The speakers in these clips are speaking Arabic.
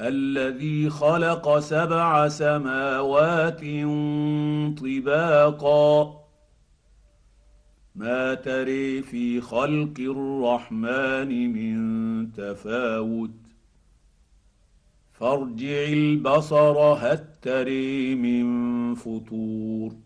الذي خلق سبع سماوات طباقا. ما تري في خلق الرحمن من تفاوت. فارجع البصر هل تري من فطور.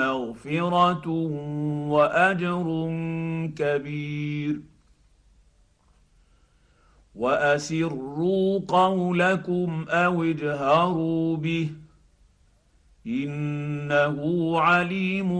مغفره واجر كبير. واسروا قولكم أو اجهروا به انه عليم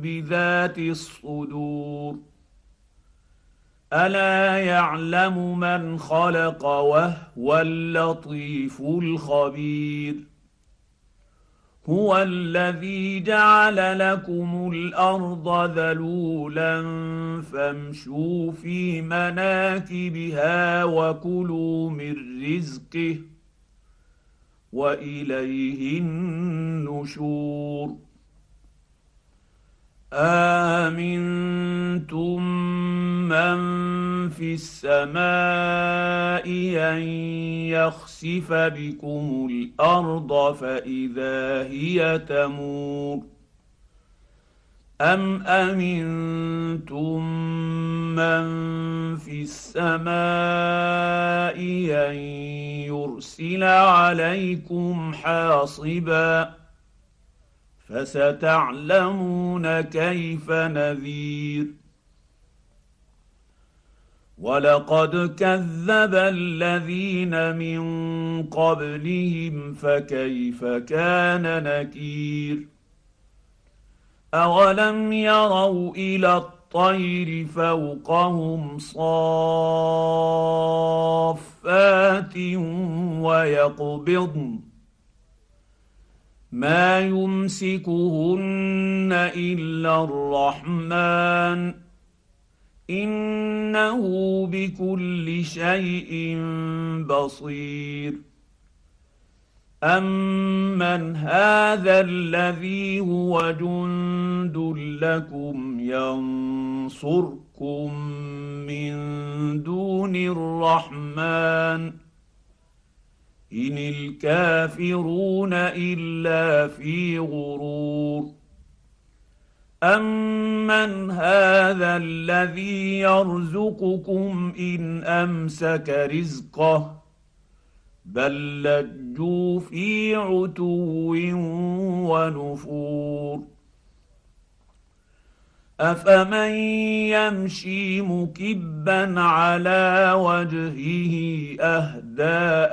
بذات الصدور. الا يعلم من خلق وهو اللطيف الخبير. هو الذي جعل لكم الأرض ذلولا فامشوا في مناكبها وكلوا من رزقه وإليه النشور. آمنتم من في السماء أن يخسف بكم الأرض فإذا هي تمور أم أمنتم من في السماء أن يرسل عليكم حاصبا فستعلمون كيف نذير. ولقد كذب الذين من قبلهم فكيف كان نكير. اولم يروا إلى الطير فوقهم صافات ويقبضن ما يمسكهن الا الرحمن انه بكل شيء بصير. امن هذا الذي هو جند لكم ينصركم من دون الرحمن ان الكافرون الا في غرور امن هذا الذي يرزقكم ان امسك رزقه بل لجوا في عتو ونفور افمن يمشي مكبا على وجهه اهدى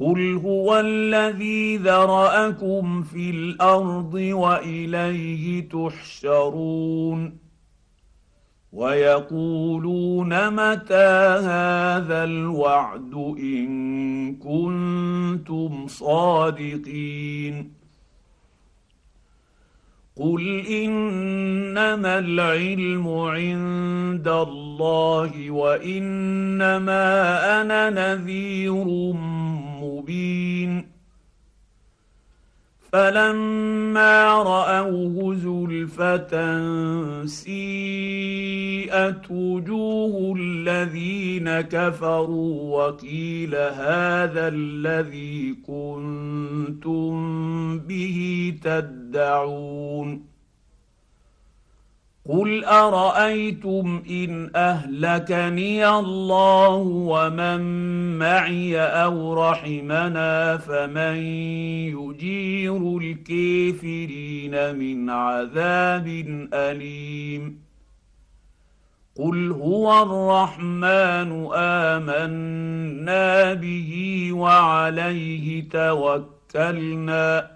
قل هو الذي ذراكم في الأرض واليه تحشرون ويقولون متى هذا الوعد ان كنتم صادقين قل انما العلم عند الله وانما أنا نذير مبين فلما راوه زلفة سيئت وجوه الذين كفروا وقيل هذا الذي كنتم به تدعون قل ارايتم ان اهلكني الله ومن معي أو رحمنا فمن يجير الكافرين من عذاب اليم قل هو الرحمن امنا به وعليه توكلنا